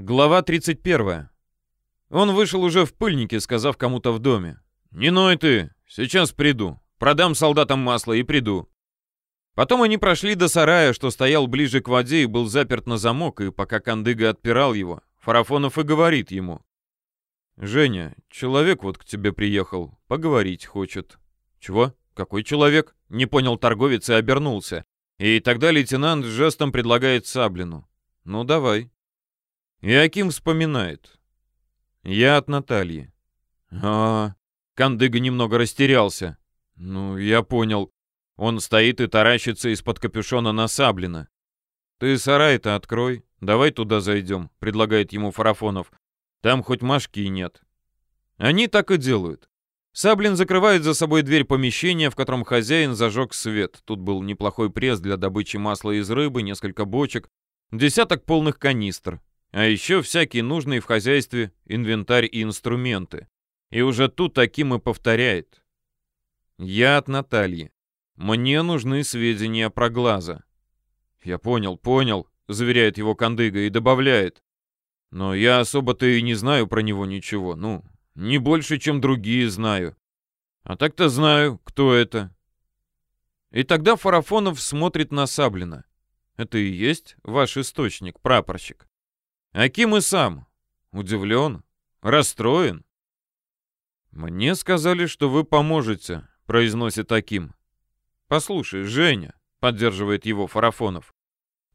Глава 31. Он вышел уже в пыльнике, сказав кому-то в доме. «Не ной ты, сейчас приду. Продам солдатам масло и приду». Потом они прошли до сарая, что стоял ближе к воде и был заперт на замок, и пока Кандыга отпирал его, Фарафонов и говорит ему. «Женя, человек вот к тебе приехал, поговорить хочет». «Чего? Какой человек?» — не понял торговец и обернулся. И тогда лейтенант жестом предлагает Саблину. «Ну, давай». И Аким вспоминает. «Я от Натальи». «А, Кандыга немного растерялся. Ну, я понял. Он стоит и таращится из-под капюшона на Саблина. «Ты сарай-то открой, давай туда зайдем», — предлагает ему Фарафонов. «Там хоть Машки и нет». Они так и делают. Саблин закрывает за собой дверь помещения, в котором хозяин зажег свет. Тут был неплохой пресс для добычи масла из рыбы, несколько бочек, десяток полных канистр. А еще всякие нужные в хозяйстве инвентарь и инструменты. И уже тут таким и повторяет. «Я от Натальи. Мне нужны сведения про глаза». «Я понял, понял», — заверяет его Кандыга и добавляет. «Но я особо-то и не знаю про него ничего. Ну, не больше, чем другие знаю. А так-то знаю, кто это». И тогда Фарафонов смотрит на Саблина. «Это и есть ваш источник, прапорщик?» Аким и сам. Удивлен, расстроен. «Мне сказали, что вы поможете», — произносит Аким. «Послушай, Женя», — поддерживает его Фарафонов,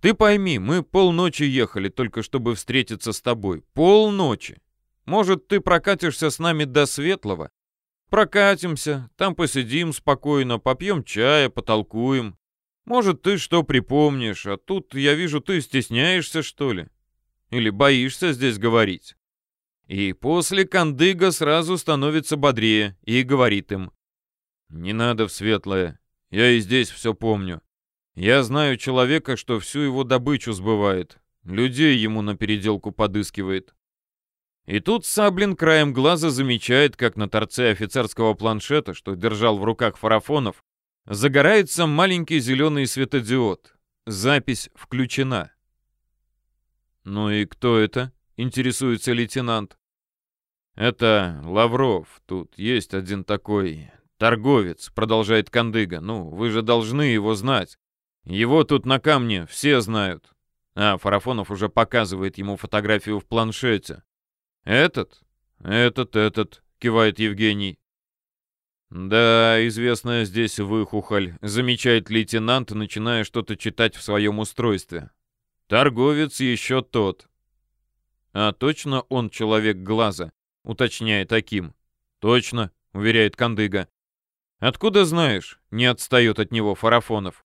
«ты пойми, мы полночи ехали, только чтобы встретиться с тобой. Полночи. Может, ты прокатишься с нами до Светлого? Прокатимся, там посидим спокойно, попьем чая, потолкуем. Может, ты что припомнишь, а тут, я вижу, ты стесняешься, что ли? Или боишься здесь говорить?» И после Кандыга сразу становится бодрее и говорит им. «Не надо в светлое, я и здесь все помню. Я знаю человека, что всю его добычу сбывает, людей ему на переделку подыскивает. И тут Саблин краем глаза замечает, как на торце офицерского планшета, что держал в руках фарафонов, загорается маленький зеленый светодиод. Запись включена. «Ну и кто это?» — интересуется лейтенант. «Это Лавров. Тут есть один такой «Торговец», — продолжает Кандыга. «Ну, вы же должны его знать. Его тут на камне все знают». А Фарафонов уже показывает ему фотографию в планшете. «Этот? Этот, этот», — кивает Евгений. «Да, известная здесь выхухоль», — замечает лейтенант, начиная что-то читать в своем устройстве. «Торговец еще тот». «А точно он человек глаза?» — уточняет Аким. «Точно», — уверяет Кандыга. «Откуда знаешь?» — не отстает от него Фарафонов.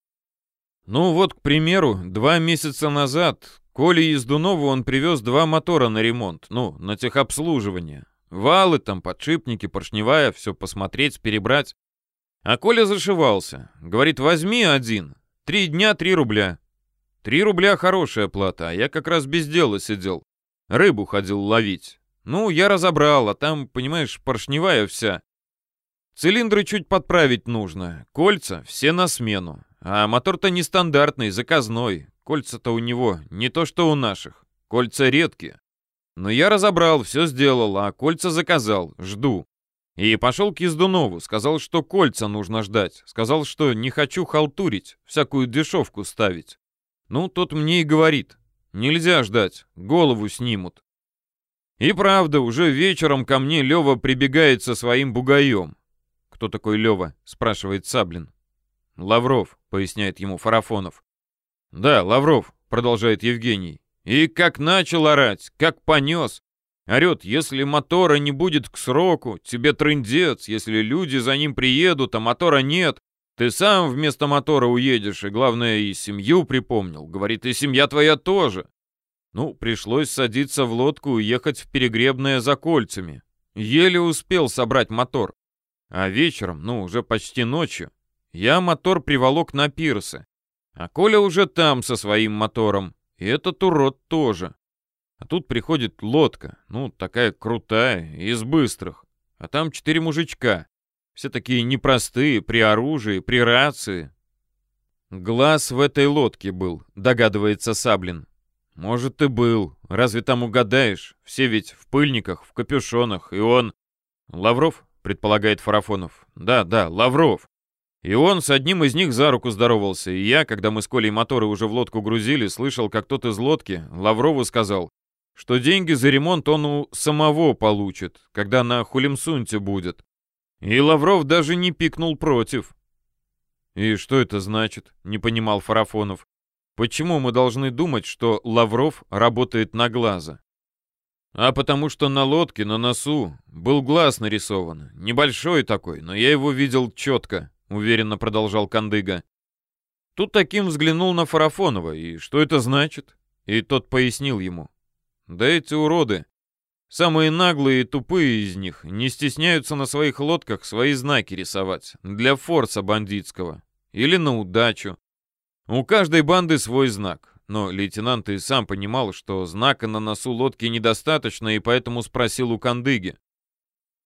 «Ну вот, к примеру, два месяца назад Коле Ездунову он привез два мотора на ремонт, ну, на техобслуживание. Валы там, подшипники, поршневая, все посмотреть, перебрать. А Коля зашивался. Говорит, возьми один. Три дня, три рубля. Три рубля хорошая плата, а я как раз без дела сидел. Рыбу ходил ловить. Ну, я разобрал, а там, понимаешь, поршневая вся. Цилиндры чуть подправить нужно, кольца все на смену. А мотор-то нестандартный, заказной. Кольца-то у него не то что у наших. Кольца редкие. Но я разобрал, все сделал, а кольца заказал, жду. И пошел к Ездунову, сказал, что кольца нужно ждать. Сказал, что не хочу халтурить, всякую дешевку ставить. Ну, тот мне и говорит. Нельзя ждать, голову снимут. И правда, уже вечером ко мне Лева прибегает со своим бугаем. «Кто такой Лева?» — спрашивает Саблин. «Лавров», — поясняет ему Фарафонов. «Да, Лавров», — продолжает Евгений. «И как начал орать, как понес. Орет, если мотора не будет к сроку, тебе трындец, если люди за ним приедут, а мотора нет, ты сам вместо мотора уедешь, и, главное, и семью припомнил. Говорит, и семья твоя тоже. Ну, пришлось садиться в лодку и ехать в Перегребное за кольцами. Еле успел собрать мотор. А вечером, ну, уже почти ночью, я мотор приволок на пирсы. А Коля уже там со своим мотором. И этот урод тоже. А тут приходит лодка, ну, такая крутая, из быстрых. А там четыре мужичка. Все такие непростые, при оружии, при рации. Глаз в этой лодке был, догадывается Саблин. Может, и был. Разве там угадаешь? Все ведь в пыльниках, в капюшонах, и он... Лавров, предполагает Фарафонов. Да, да, Лавров. И он с одним из них за руку здоровался, и я, когда мы с Колей моторы уже в лодку грузили, слышал, как тот из лодки Лаврову сказал, что деньги за ремонт он у самого получит, когда на Хулимсунте будет. И Лавров даже не пикнул против. «И что это значит?» — не понимал Фарафонов. «Почему мы должны думать, что Лавров работает на глаза?» «А потому что на лодке, на носу, был глаз нарисован. Небольшой такой, но я его видел четко», — уверенно продолжал Кандыга. Тут таким взглянул на Фарафонова, и что это значит? И тот пояснил ему. «Да эти уроды, самые наглые и тупые из них, не стесняются на своих лодках свои знаки рисовать, для форса бандитского. Или на удачу. У каждой банды свой знак. Но лейтенант и сам понимал, что знака на носу лодки недостаточно, и поэтому спросил у Кандыги.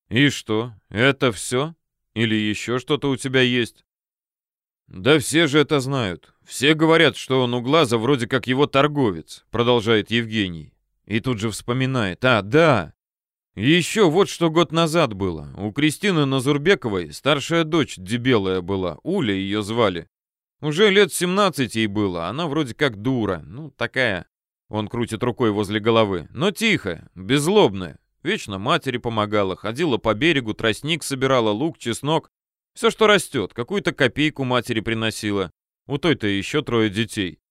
«И что, это все? Или еще что-то у тебя есть?» «Да все же это знают. Все говорят, что он у глаза вроде как его торговец», продолжает Евгений. И тут же вспоминает. «А, да, еще вот что год назад было. У Кристины Назурбековой старшая дочь дебелая была, Уля ее звали. Уже лет 17 ей было, она вроде как дура, ну такая. Он крутит рукой возле головы, но тихая, беззлобная. Вечно матери помогала, ходила по берегу, тростник собирала, лук, чеснок. Все, что растет, какую-то копейку матери приносила. У той-то еще трое детей.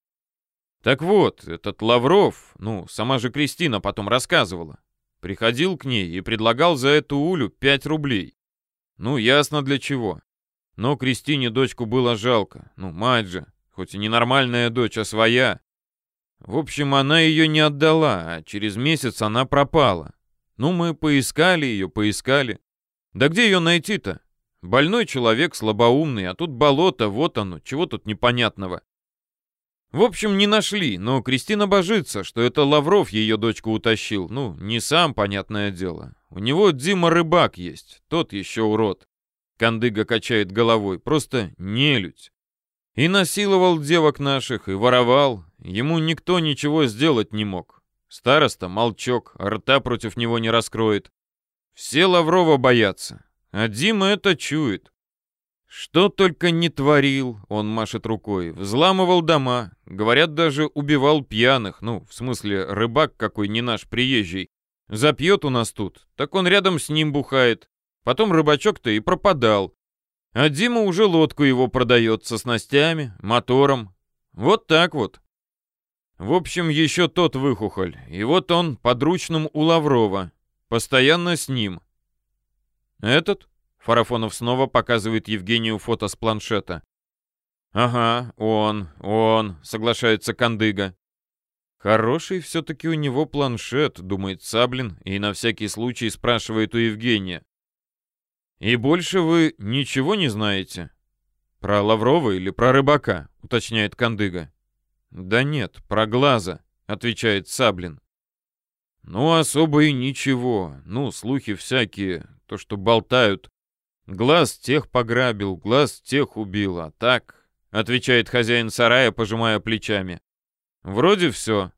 Так вот, этот Лавров, ну, сама же Кристина потом рассказывала, Приходил к ней и предлагал за эту улю 5 рублей. Ну, ясно для чего. Но Кристине дочку было жалко. Ну, мать же, хоть и не нормальная дочь, а своя. В общем, она ее не отдала, а через месяц она пропала. Ну, мы поискали ее, поискали. Да где ее найти-то? Больной человек, слабоумный, а тут болото, вот оно, чего тут непонятного. В общем, не нашли, но Кристина божится, что это Лавров ее дочку утащил. Ну, не сам, понятное дело. У него Дима Рыбак есть, тот еще урод. Кандыга качает головой, просто нелюдь. И насиловал девок наших, и воровал. Ему никто ничего сделать не мог. Староста молчок, рта против него не раскроет. Все Лаврова боятся, а Дима это чует. Что только не творил, он машет рукой. Взламывал дома, говорят, даже убивал пьяных. Ну, в смысле, рыбак какой не наш приезжий. Запьет у нас тут, так он рядом с ним бухает. Потом рыбачок-то и пропадал. А Дима уже лодку его продает со снастями, мотором. Вот так вот. В общем, еще тот выхухоль. И вот он подручным у Лаврова. Постоянно с ним. Этот? Фарафонов снова показывает Евгению фото с планшета. «Ага, он, он», — соглашается Кандыга. «Хороший все-таки у него планшет», — думает Саблин и на всякий случай спрашивает у Евгения. «И больше вы ничего не знаете?» «Про Лаврова или про рыбака?» — уточняет Кандыга. «Да нет, про глаза», — отвечает Саблин. «Ну, особо и ничего. Ну, слухи всякие, то, что болтают. Глаз тех пограбил, глаз тех убил, а так, отвечает хозяин сарая, пожимая плечами. Вроде все.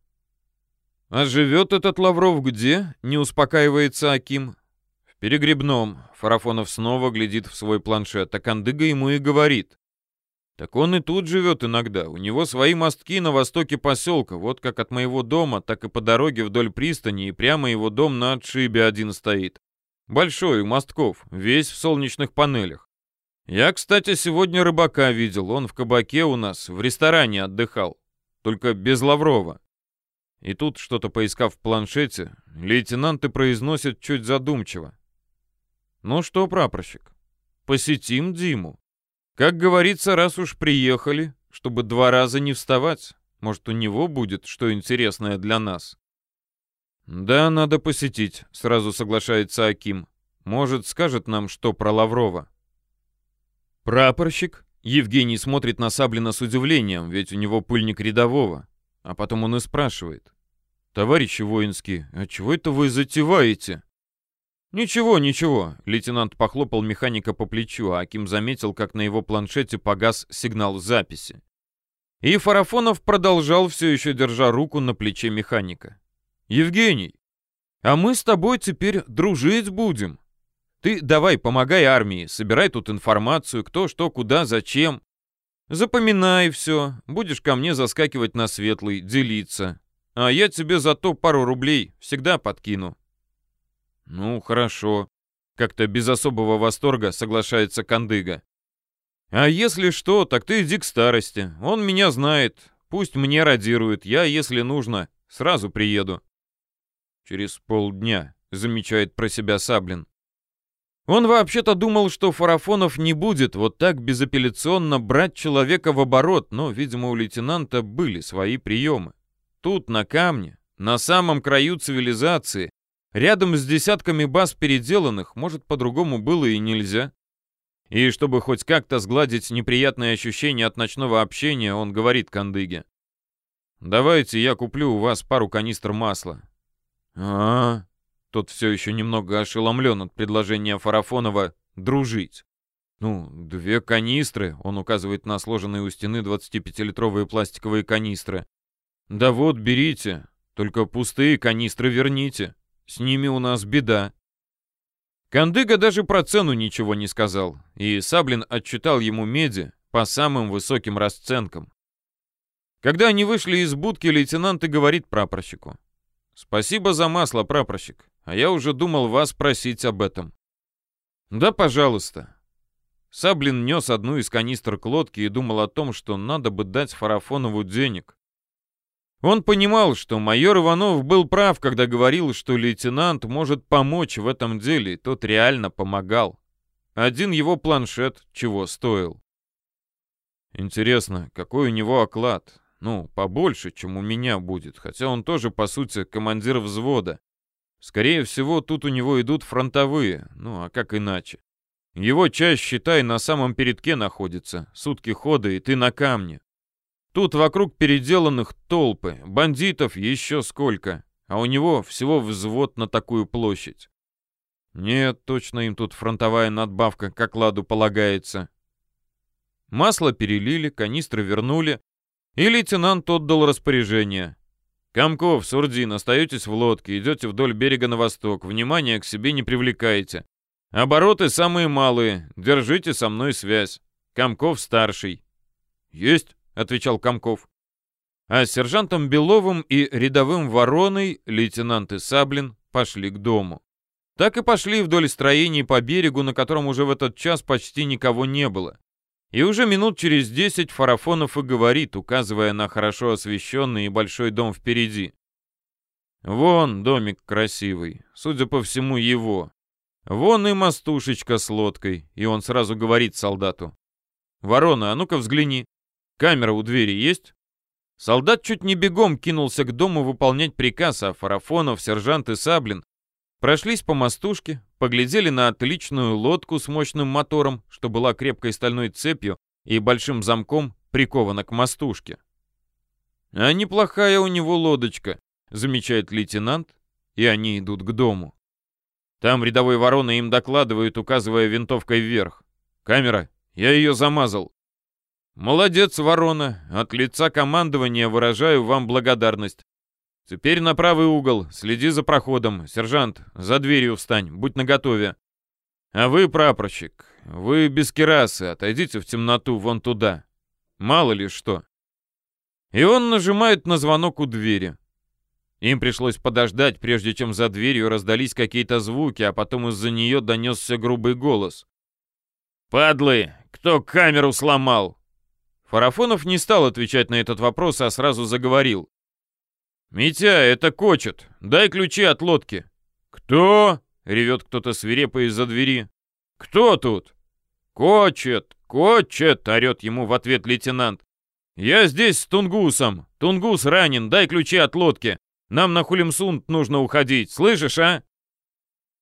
А живет этот Лавров где? Не успокаивается Аким. В перегребном. Фарафонов снова глядит в свой планшет, а Кандыга ему и говорит. Так он и тут живет иногда. У него свои мостки на востоке поселка. Вот как от моего дома, так и по дороге вдоль пристани, и прямо его дом на отшибе один стоит. Большой, у мостков, весь в солнечных панелях. Я, кстати, сегодня рыбака видел, он в кабаке у нас, в ресторане отдыхал. Только без Лаврова. И тут, что-то поискав в планшете, лейтенант и произносит чуть задумчиво. «Ну что, прапорщик, посетим Диму. Как говорится, раз уж приехали, чтобы два раза не вставать, может, у него будет что интересное для нас». «Да, надо посетить», — сразу соглашается Аким. «Может, скажет нам, что про Лаврова». «Прапорщик?» Евгений смотрит на Саблина с удивлением, ведь у него пыльник рядового. А потом он и спрашивает. «Товарищи воинские, а чего это вы затеваете?» «Ничего, ничего», — лейтенант похлопал механика по плечу, а Аким заметил, как на его планшете погас сигнал записи. И Фарафонов продолжал, все еще держа руку на плече механика. «Евгений, а мы с тобой теперь дружить будем. Ты давай помогай армии, собирай тут информацию, кто, что, куда, зачем. Запоминай все, будешь ко мне заскакивать на светлый, делиться. А я тебе за то пару рублей всегда подкину». «Ну, хорошо», — как-то без особого восторга соглашается Кандыга. «А если что, так ты иди к старости. Он меня знает. Пусть мне радирует. Я, если нужно, сразу приеду». «Через полдня», — замечает про себя Саблин. Он вообще-то думал, что Фарафонов не будет вот так безапелляционно брать человека в оборот, но, видимо, у лейтенанта были свои приемы. Тут, на камне, на самом краю цивилизации, рядом с десятками баз переделанных, может, по-другому было и нельзя. И чтобы хоть как-то сгладить неприятные ощущения от ночного общения, он говорит Кандыге. «Давайте я куплю у вас пару канистр масла». «А, -а, -а тот все еще немного ошеломлен от предложения Фарафонова дружить. «Ну, две канистры», — он указывает на сложенные у стены 25-литровые пластиковые канистры. «Да вот, берите, только пустые канистры верните. С ними у нас беда». Кандыга даже про цену ничего не сказал, и Саблин отчитал ему меди по самым высоким расценкам. Когда они вышли из будки, лейтенант и говорит прапорщику. «Спасибо за масло, прапорщик. А я уже думал вас просить об этом. Да, пожалуйста. Саблин нес одну из канистр к лодке и думал о том, что надо бы дать Фарафонову денег. Он понимал, что майор Иванов был прав, когда говорил, что лейтенант может помочь в этом деле, и тот реально помогал. Один его планшет чего стоил. Интересно, какой у него оклад? Ну, побольше, чем у меня будет, хотя он тоже, по сути, командир взвода. Скорее всего, тут у него идут фронтовые, ну а как иначе? Его часть, считай, на самом передке находится, сутки хода, и ты на камне. Тут вокруг переделанных толпы, бандитов еще сколько, а у него всего взвод на такую площадь. Нет, точно им тут фронтовая надбавка как ладу полагается. Масло перелили, канистры вернули, и лейтенант отдал распоряжение. «Комков, Сурдин, остаетесь в лодке, идете вдоль берега на восток, внимание к себе не привлекайте. Обороты самые малые, держите со мной связь. Комков старший». «Есть», — отвечал Комков. А с сержантом Беловым и рядовым Вороной лейтенант и Саблин пошли к дому. Так и пошли вдоль строений по берегу, на котором уже в этот час почти никого не было. И уже минут через десять Фарафонов и говорит, указывая на хорошо освещенный и большой дом впереди. Вон домик красивый, судя по всему, его. Вон и мостушечка с лодкой, и он сразу говорит солдату. «Ворона, а ну-ка взгляни. Камера у двери есть?» Солдат чуть не бегом кинулся к дому выполнять приказ, а Фарафонов, сержант и Саблин прошлись по мостушке, поглядели на отличную лодку с мощным мотором, что была крепкой стальной цепью и большим замком прикована к мостушке. «А неплохая у него лодочка», — замечает лейтенант, и они идут к дому. Там рядовой ворона им докладывает, указывая винтовкой вверх. «Камера, я ее замазал». «Молодец, ворона, от лица командования выражаю вам благодарность. Теперь на правый угол, следи за проходом. Сержант, за дверью встань, будь наготове. А вы, прапорщик, вы без керасы, отойдите в темноту вон туда. Мало ли что. И он нажимает на звонок у двери. Им пришлось подождать, прежде чем за дверью раздались какие-то звуки, а потом из-за нее донесся грубый голос. «Падлы! Кто камеру сломал?» Фарафонов не стал отвечать на этот вопрос, а сразу заговорил. «Митя, это Кочет. Дай ключи от лодки». «Кто?» — ревет кто-то свирепо из-за двери. «Кто тут?» «Кочет! Кочет!» — орет ему в ответ лейтенант. «Я здесь с Тунгусом. Тунгус ранен, дай ключи от лодки. Нам на Хулимсунд нужно уходить, слышишь, а?»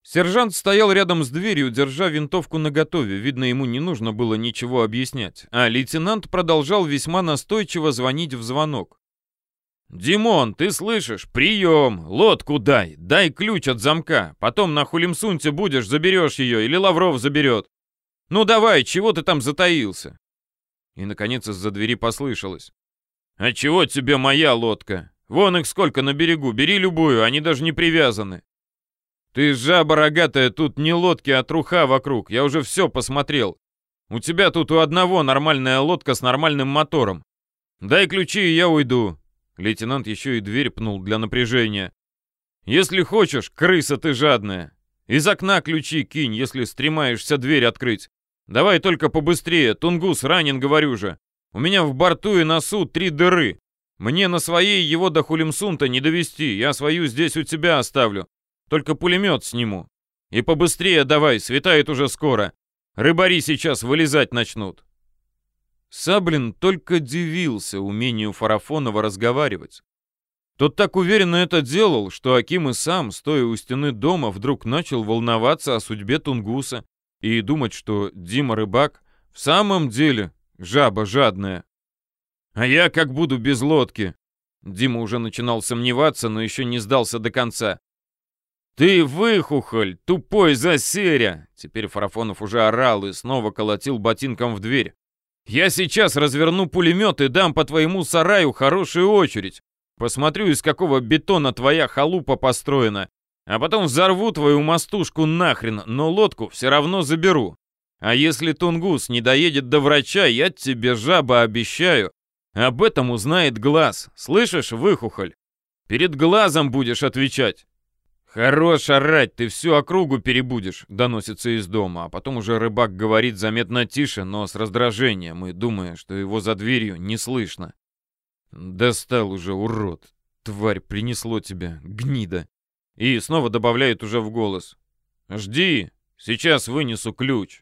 Сержант стоял рядом с дверью, держа винтовку наготове. Видно, ему не нужно было ничего объяснять. А лейтенант продолжал весьма настойчиво звонить в звонок. «Димон, ты слышишь? Прием! Лодку дай! Дай ключ от замка! Потом на Хулимсунте будешь, заберешь ее, или Лавров заберет! Ну давай, чего ты там затаился?» И, наконец, из-за двери послышалось. А чего тебе моя лодка? Вон их сколько на берегу, бери любую, они даже не привязаны. Ты жаба рогатая, тут не лодки, а труха вокруг, я уже все посмотрел. У тебя тут у одного нормальная лодка с нормальным мотором. Дай ключи, и я уйду. Лейтенант еще и дверь пнул для напряжения. Если хочешь, крыса ты жадная. Из окна ключи кинь, если стремаешься дверь открыть. Давай только побыстрее, Тунгус ранен, говорю же. У меня в борту и носу три дыры. Мне на своей его до Хулимсунта не довести, я свою здесь у тебя оставлю. Только пулемет сниму. И побыстрее давай, светает уже скоро. Рыбари сейчас вылезать начнут. Саблин только дивился умению Фарафонова разговаривать. Тот так уверенно это делал, что Аким и сам, стоя у стены дома, вдруг начал волноваться о судьбе Тунгуса и думать, что Дима Рыбак в самом деле жаба жадная. А я как буду без лодки? Дима уже начинал сомневаться, но еще не сдался до конца. «Ты выхухоль, тупой засеря!» Теперь Фарафонов уже орал и снова колотил ботинком в дверь. «Я сейчас разверну пулемет и дам по твоему сараю хорошую очередь. Посмотрю, из какого бетона твоя халупа построена. А потом взорву твою мостушку нахрен, но лодку все равно заберу. А если Тунгус не доедет до врача, я тебе, жаба, обещаю, об этом узнает глаз. Слышишь, выхухоль? Перед глазом будешь отвечать. «Хорош орать, ты всю округу перебудешь», — доносится из дома, а потом уже рыбак говорит заметно тише, но с раздражением, и думая, что его за дверью не слышно. «Достал уже, урод! Тварь, принесло тебя, гнида!» И снова добавляет уже в голос. «Жди, сейчас вынесу ключ».